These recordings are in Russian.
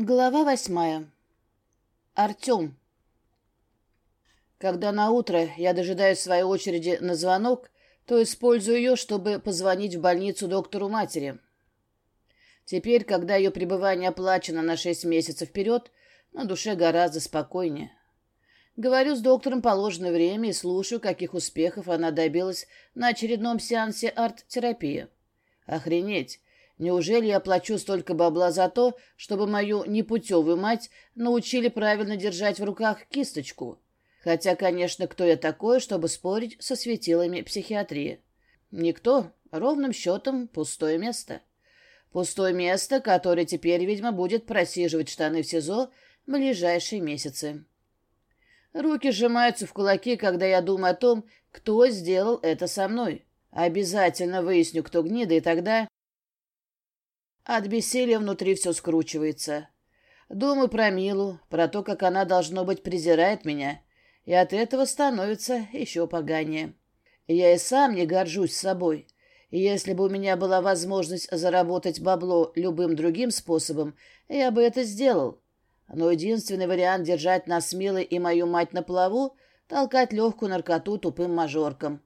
Глава восьмая. Артем. Когда на утро я дожидаюсь своей очереди на звонок, то использую ее, чтобы позвонить в больницу доктору матери. Теперь, когда ее пребывание оплачено на шесть месяцев вперед, на душе гораздо спокойнее. Говорю с доктором положенное время и слушаю, каких успехов она добилась на очередном сеансе арт-терапии. Охренеть! Неужели я плачу столько бабла за то, чтобы мою непутевую мать научили правильно держать в руках кисточку? Хотя, конечно, кто я такой, чтобы спорить со светилами психиатрии? Никто. Ровным счетом пустое место. Пустое место, которое теперь, видимо, будет просиживать штаны в СИЗО в ближайшие месяцы. Руки сжимаются в кулаки, когда я думаю о том, кто сделал это со мной. Обязательно выясню, кто гнида, и тогда... От бессилия внутри все скручивается. Думаю про Милу, про то, как она, должно быть, презирает меня, и от этого становится еще поганее. Я и сам не горжусь собой. Если бы у меня была возможность заработать бабло любым другим способом, я бы это сделал. Но единственный вариант держать нас Милой и мою мать на плаву — толкать легкую наркоту тупым мажоркам.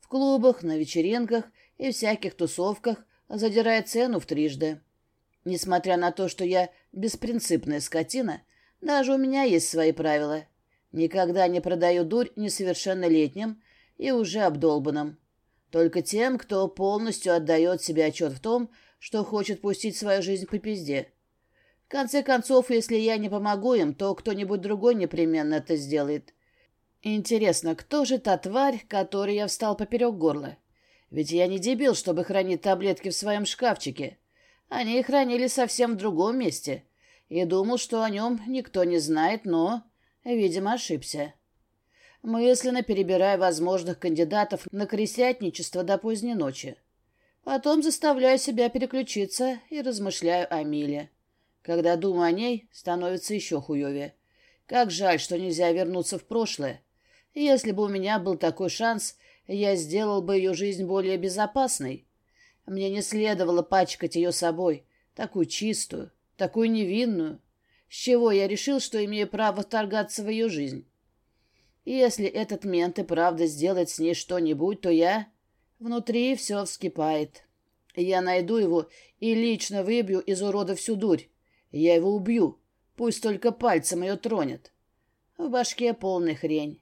В клубах, на вечеринках и всяких тусовках задирая цену в трижды. Несмотря на то, что я беспринципная скотина, даже у меня есть свои правила. Никогда не продаю дурь несовершеннолетним и уже обдолбанным. Только тем, кто полностью отдает себе отчет в том, что хочет пустить свою жизнь по пизде. В конце концов, если я не помогу им, то кто-нибудь другой непременно это сделает. Интересно, кто же та тварь, которой я встал поперек горла? Ведь я не дебил, чтобы хранить таблетки в своем шкафчике. Они хранили совсем в другом месте. И думал, что о нем никто не знает, но, видимо, ошибся. Мысленно перебирая возможных кандидатов на крестятничество до поздней ночи. Потом заставляю себя переключиться и размышляю о Миле. Когда думаю о ней, становится еще хуевее. Как жаль, что нельзя вернуться в прошлое. Если бы у меня был такой шанс, я сделал бы ее жизнь более безопасной. Мне не следовало пачкать ее собой, такую чистую, такую невинную. С чего я решил, что имею право вторгаться в ее жизнь? Если этот мент и правда сделает с ней что-нибудь, то я... Внутри все вскипает. Я найду его и лично выбью из урода всю дурь. Я его убью, пусть только пальцем ее тронет. В башке полная хрень.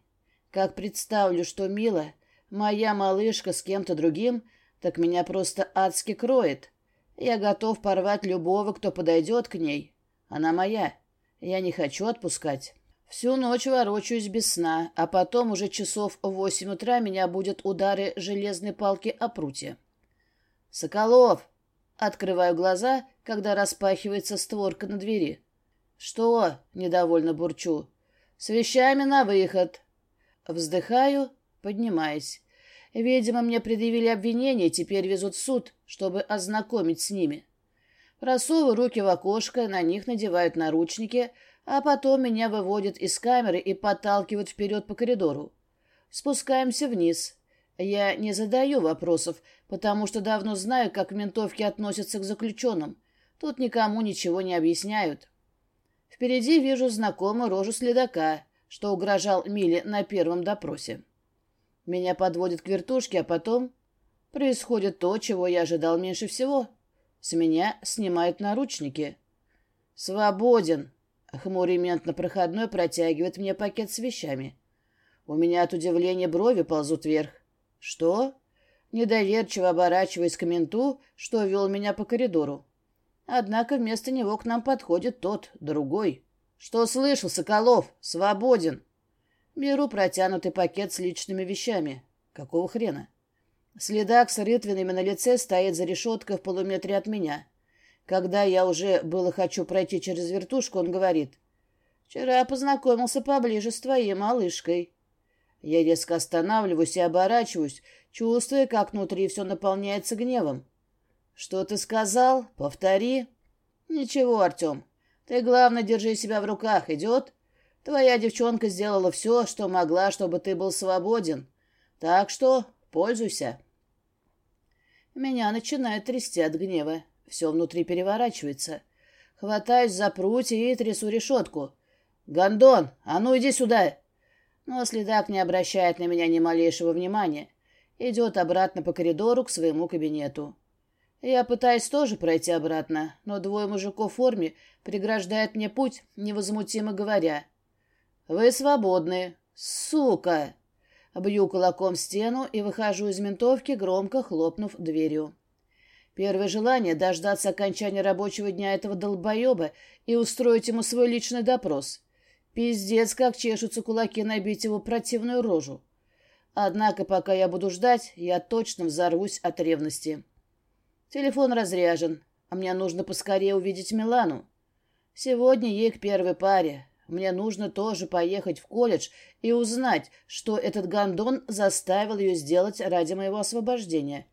Как представлю, что Мила Моя малышка с кем-то другим, так меня просто адски кроет. Я готов порвать любого, кто подойдет к ней. Она моя. Я не хочу отпускать. Всю ночь ворочаюсь без сна, а потом уже часов в восемь утра меня будут удары железной палки о прутье. «Соколов!» Открываю глаза, когда распахивается створка на двери. «Что?» — недовольно бурчу. «С вещами на выход!» Вздыхаю поднимаясь. Видимо, мне предъявили обвинение, теперь везут в суд, чтобы ознакомить с ними. Просовываю руки в окошко, на них надевают наручники, а потом меня выводят из камеры и подталкивают вперед по коридору. Спускаемся вниз. Я не задаю вопросов, потому что давно знаю, как в ментовке относятся к заключенным. Тут никому ничего не объясняют. Впереди вижу знакомую рожу следака, что угрожал Миле на первом допросе. Меня подводят к вертушке, а потом происходит то, чего я ожидал меньше всего. С меня снимают наручники. «Свободен!» Хмурый мент на проходной протягивает мне пакет с вещами. У меня от удивления брови ползут вверх. «Что?» Недоверчиво оборачиваясь к менту, что вел меня по коридору. Однако вместо него к нам подходит тот, другой. «Что слышал, Соколов? Свободен!» Беру протянутый пакет с личными вещами. Какого хрена? Следак с рытвинами на лице стоит за решеткой в полуметре от меня. Когда я уже было хочу пройти через вертушку, он говорит. «Вчера познакомился поближе с твоей малышкой». Я резко останавливаюсь и оборачиваюсь, чувствуя, как внутри все наполняется гневом. «Что ты сказал? Повтори». «Ничего, Артем. Ты, главное, держи себя в руках. Идет?» Твоя девчонка сделала все, что могла, чтобы ты был свободен. Так что пользуйся. Меня начинает трясти от гнева. Все внутри переворачивается. Хватаюсь за прутья и трясу решетку. «Гондон, а ну иди сюда!» Но следак не обращает на меня ни малейшего внимания. Идет обратно по коридору к своему кабинету. Я пытаюсь тоже пройти обратно, но двое мужиков в форме преграждают мне путь, невозмутимо говоря. «Вы свободны. Сука!» Бью кулаком стену и выхожу из ментовки, громко хлопнув дверью. Первое желание — дождаться окончания рабочего дня этого долбоеба и устроить ему свой личный допрос. Пиздец, как чешутся кулаки набить его противную рожу. Однако, пока я буду ждать, я точно взорвусь от ревности. Телефон разряжен, а мне нужно поскорее увидеть Милану. Сегодня ей к первой паре. Мне нужно тоже поехать в колледж и узнать, что этот гондон заставил ее сделать ради моего освобождения.